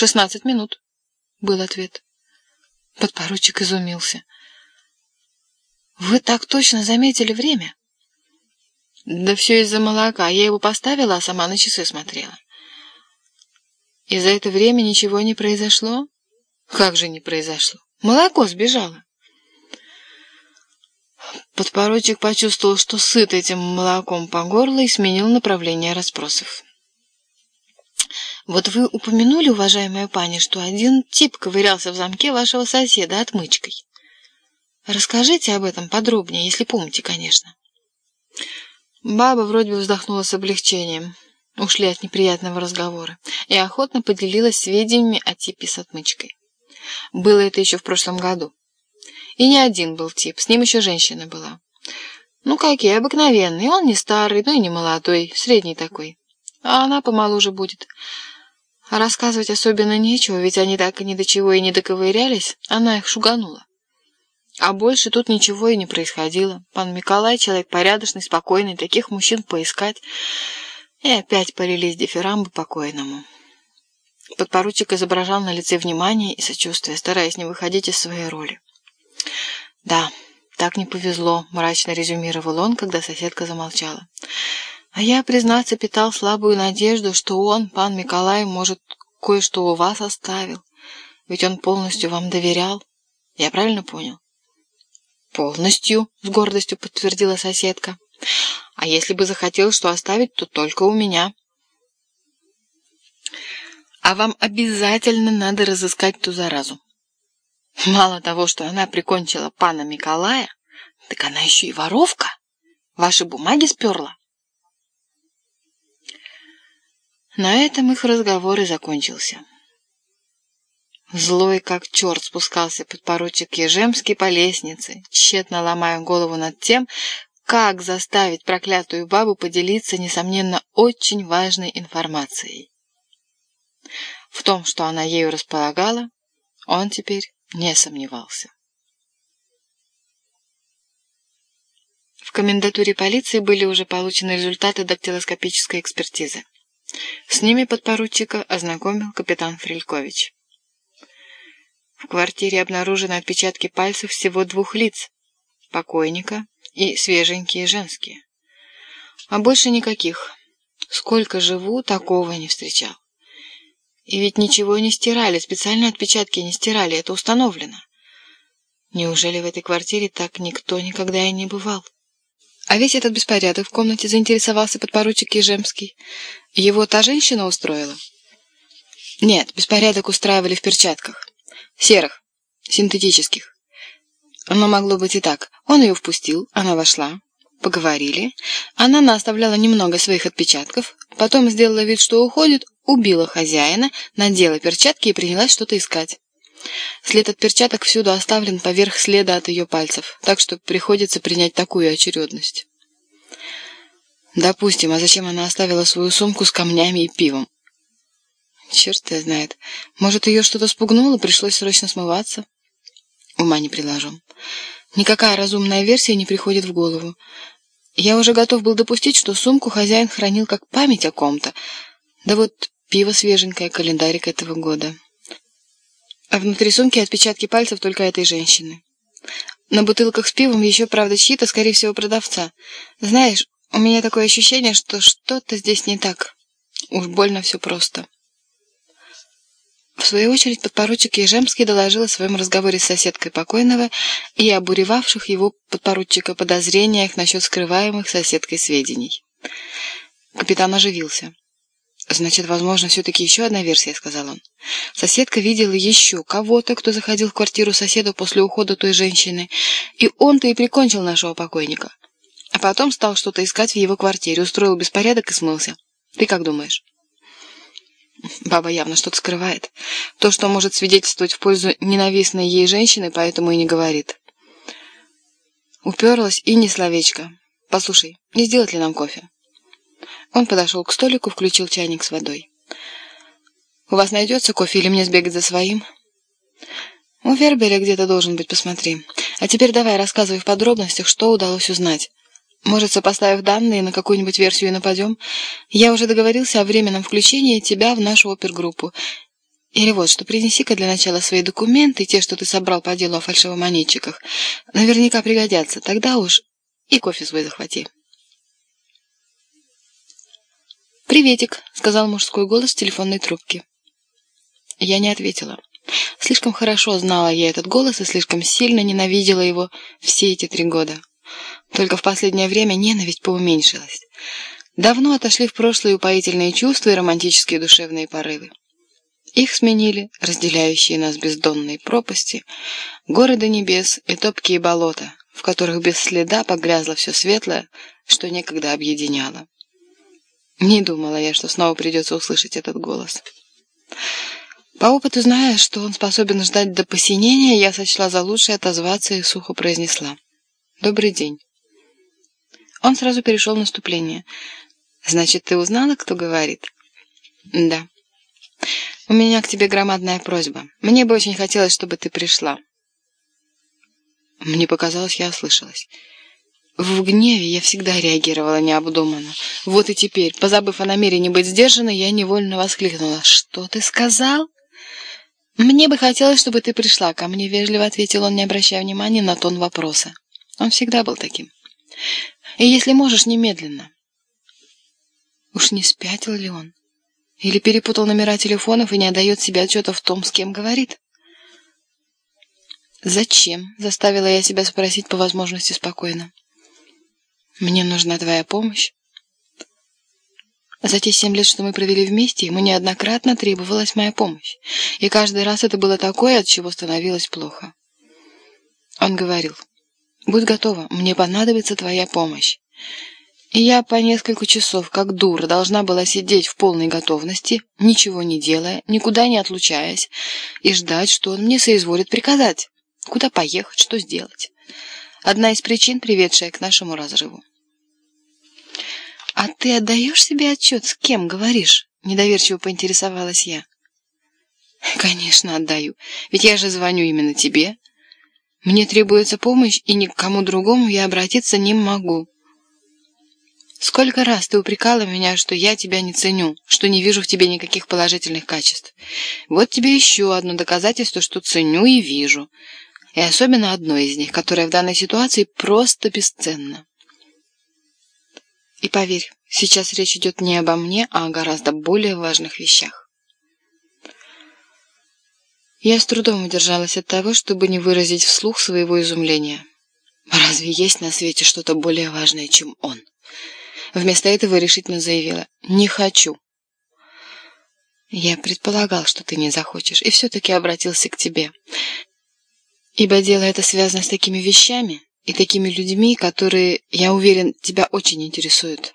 «Шестнадцать минут», — был ответ. Подпоручик изумился. «Вы так точно заметили время?» «Да все из-за молока. Я его поставила, а сама на часы смотрела». «И за это время ничего не произошло?» «Как же не произошло? Молоко сбежало». Подпоручик почувствовал, что сыт этим молоком по горло и сменил направление расспросов. «Вот вы упомянули, уважаемая пани, что один тип ковырялся в замке вашего соседа отмычкой. Расскажите об этом подробнее, если помните, конечно». Баба вроде бы вздохнула с облегчением. Ушли от неприятного разговора и охотно поделилась сведениями о типе с отмычкой. Было это еще в прошлом году. И не один был тип, с ним еще женщина была. Ну, какие, обыкновенные, он не старый, ну и не молодой, средний такой. А она помоложе будет. А рассказывать особенно нечего, ведь они так и ни до чего и не доковырялись, она их шуганула. А больше тут ничего и не происходило. Пан Николай человек порядочный, спокойный, таких мужчин поискать. И опять полились дифирамбы покойному. Подпоручик изображал на лице внимание и сочувствие, стараясь не выходить из своей роли. «Да, так не повезло», — мрачно резюмировал он, когда соседка замолчала. «А я, признаться, питал слабую надежду, что он, пан Николай, может, кое-что у вас оставил. Ведь он полностью вам доверял. Я правильно понял?» «Полностью», — с гордостью подтвердила соседка. «А если бы захотел что оставить, то только у меня». «А вам обязательно надо разыскать ту заразу. Мало того, что она прикончила пана Николая, так она еще и воровка. Ваши бумаги сперла. На этом их разговор и закончился. Злой, как черт, спускался подпоручик Ежемский по лестнице, тщетно ломая голову над тем, как заставить проклятую бабу поделиться, несомненно, очень важной информацией. В том, что она ею располагала, он теперь не сомневался. В комендатуре полиции были уже получены результаты дактилоскопической экспертизы. С ними подпоручика ознакомил капитан Фрилькович. В квартире обнаружены отпечатки пальцев всего двух лиц – покойника и свеженькие женские. А больше никаких. Сколько живу, такого не встречал. И ведь ничего не стирали, специально отпечатки не стирали, это установлено. Неужели в этой квартире так никто никогда и не бывал? А весь этот беспорядок в комнате заинтересовался подпоручик Ежемский. Его та женщина устроила? Нет, беспорядок устраивали в перчатках. Серых, синтетических. Но могло быть и так. Он ее впустил, она вошла, поговорили. Она наоставляла немного своих отпечатков, потом сделала вид, что уходит, убила хозяина, надела перчатки и принялась что-то искать. След от перчаток всюду оставлен поверх следа от ее пальцев, так что приходится принять такую очередность. Допустим, а зачем она оставила свою сумку с камнями и пивом? Черт ее знает. Может, ее что-то спугнуло, пришлось срочно смываться? Ума не приложу. Никакая разумная версия не приходит в голову. Я уже готов был допустить, что сумку хозяин хранил как память о ком-то. Да вот пиво свеженькое, календарик этого года. А внутри сумки отпечатки пальцев только этой женщины. На бутылках с пивом еще, правда, чьи-то, скорее всего, продавца. Знаешь, у меня такое ощущение, что что-то здесь не так. Уж больно все просто. В свою очередь подпоручик Ежемский доложил о своем разговоре с соседкой покойного и обуревавших его подпоручика подозрениях насчет скрываемых соседкой сведений. Капитан оживился. «Значит, возможно, все-таки еще одна версия», — сказал он. «Соседка видела еще кого-то, кто заходил в квартиру соседа после ухода той женщины, и он-то и прикончил нашего покойника. А потом стал что-то искать в его квартире, устроил беспорядок и смылся. Ты как думаешь?» Баба явно что-то скрывает. То, что может свидетельствовать в пользу ненавистной ей женщины, поэтому и не говорит. Уперлась и не словечко. «Послушай, не сделать ли нам кофе?» Он подошел к столику, включил чайник с водой. «У вас найдется кофе или мне сбегать за своим?» «У Вербеля где-то должен быть, посмотри. А теперь давай рассказывай в подробностях, что удалось узнать. Может, сопоставив данные, на какую-нибудь версию и нападем? Я уже договорился о временном включении тебя в нашу опергруппу. Или вот что, принеси-ка для начала свои документы, те, что ты собрал по делу о фальшивомонетчиках. Наверняка пригодятся. Тогда уж и кофе свой захвати. «Приветик», — сказал мужской голос телефонной трубке. Я не ответила. Слишком хорошо знала я этот голос и слишком сильно ненавидела его все эти три года. Только в последнее время ненависть поуменьшилась. Давно отошли в прошлое упоительные чувства и романтические душевные порывы. Их сменили разделяющие нас бездонные пропасти, горы до небес и топкие болота, в которых без следа погрязло все светлое, что некогда объединяло. Не думала я, что снова придется услышать этот голос. По опыту, зная, что он способен ждать до посинения, я сочла за лучшее отозваться и сухо произнесла. «Добрый день». Он сразу перешел в наступление. «Значит, ты узнала, кто говорит?» «Да». «У меня к тебе громадная просьба. Мне бы очень хотелось, чтобы ты пришла». Мне показалось, я ослышалась. В гневе я всегда реагировала необдуманно. Вот и теперь, позабыв о намерении быть сдержанной, я невольно воскликнула. «Что ты сказал?» «Мне бы хотелось, чтобы ты пришла ко мне», — вежливо ответил он, не обращая внимания на тон вопроса. Он всегда был таким. «И если можешь, немедленно». Уж не спятил ли он? Или перепутал номера телефонов и не отдает себе отчета в том, с кем говорит? «Зачем?» — заставила я себя спросить по возможности спокойно. «Мне нужна твоя помощь». За те семь лет, что мы провели вместе, ему неоднократно требовалась моя помощь. И каждый раз это было такое, от чего становилось плохо. Он говорил, «Будь готова, мне понадобится твоя помощь». И я по несколько часов, как дура, должна была сидеть в полной готовности, ничего не делая, никуда не отлучаясь, и ждать, что он мне соизволит приказать. Куда поехать, что сделать. Одна из причин, приведшая к нашему разрыву. «А ты отдаешь себе отчет, с кем говоришь?» — недоверчиво поинтересовалась я. «Конечно, отдаю. Ведь я же звоню именно тебе. Мне требуется помощь, и ни к кому другому я обратиться не могу». Сколько раз ты упрекала меня, что я тебя не ценю, что не вижу в тебе никаких положительных качеств. Вот тебе еще одно доказательство, что ценю и вижу. И особенно одно из них, которое в данной ситуации просто бесценно. И поверь, сейчас речь идет не обо мне, а о гораздо более важных вещах. Я с трудом удержалась от того, чтобы не выразить вслух своего изумления. Разве есть на свете что-то более важное, чем он? Вместо этого решительно заявила «Не хочу». «Я предполагал, что ты не захочешь, и все-таки обратился к тебе. Ибо дело это связано с такими вещами и такими людьми, которые, я уверен, тебя очень интересуют.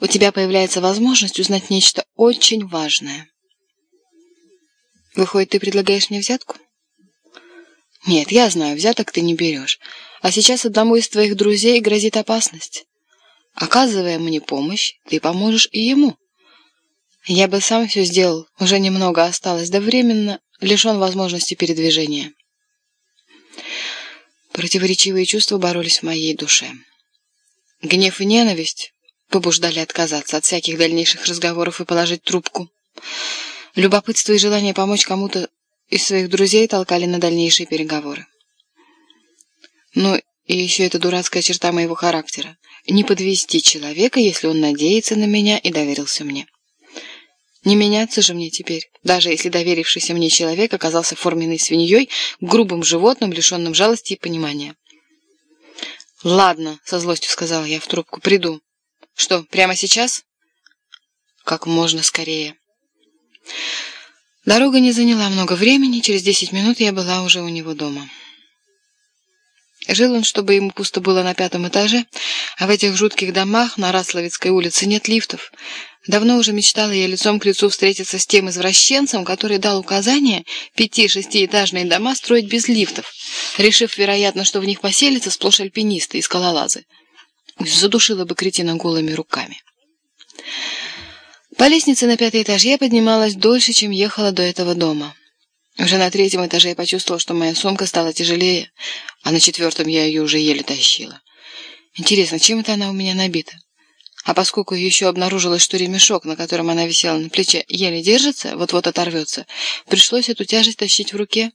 У тебя появляется возможность узнать нечто очень важное. Выходит, ты предлагаешь мне взятку? Нет, я знаю, взяток ты не берешь. А сейчас одному из твоих друзей грозит опасность. Оказывая мне помощь, ты поможешь и ему. Я бы сам все сделал, уже немного осталось, да временно лишен возможности передвижения. Противоречивые чувства боролись в моей душе. Гнев и ненависть побуждали отказаться от всяких дальнейших разговоров и положить трубку. Любопытство и желание помочь кому-то из своих друзей толкали на дальнейшие переговоры. Ну и еще эта дурацкая черта моего характера — не подвести человека, если он надеется на меня и доверился мне. Не меняться же мне теперь, даже если доверившийся мне человек оказался форменной свиньей, грубым животным, лишенным жалости и понимания. «Ладно», — со злостью сказала я в трубку, — «приду». «Что, прямо сейчас?» «Как можно скорее». Дорога не заняла много времени, через десять минут я была уже у него дома. Жил он, чтобы ему пусто было на пятом этаже, а в этих жутких домах на Расловицкой улице нет лифтов. Давно уже мечтала я лицом к лицу встретиться с тем извращенцем, который дал указание пяти-шестиэтажные дома строить без лифтов, решив, вероятно, что в них поселятся сплошь альпинисты и скалолазы. Задушила бы кретина голыми руками. По лестнице на пятый этаж я поднималась дольше, чем ехала до этого дома. Уже на третьем этаже я почувствовала, что моя сумка стала тяжелее, а на четвертом я ее уже еле тащила. Интересно, чем это она у меня набита? А поскольку еще обнаружилось, что ремешок, на котором она висела на плече, еле держится, вот-вот оторвется, пришлось эту тяжесть тащить в руке.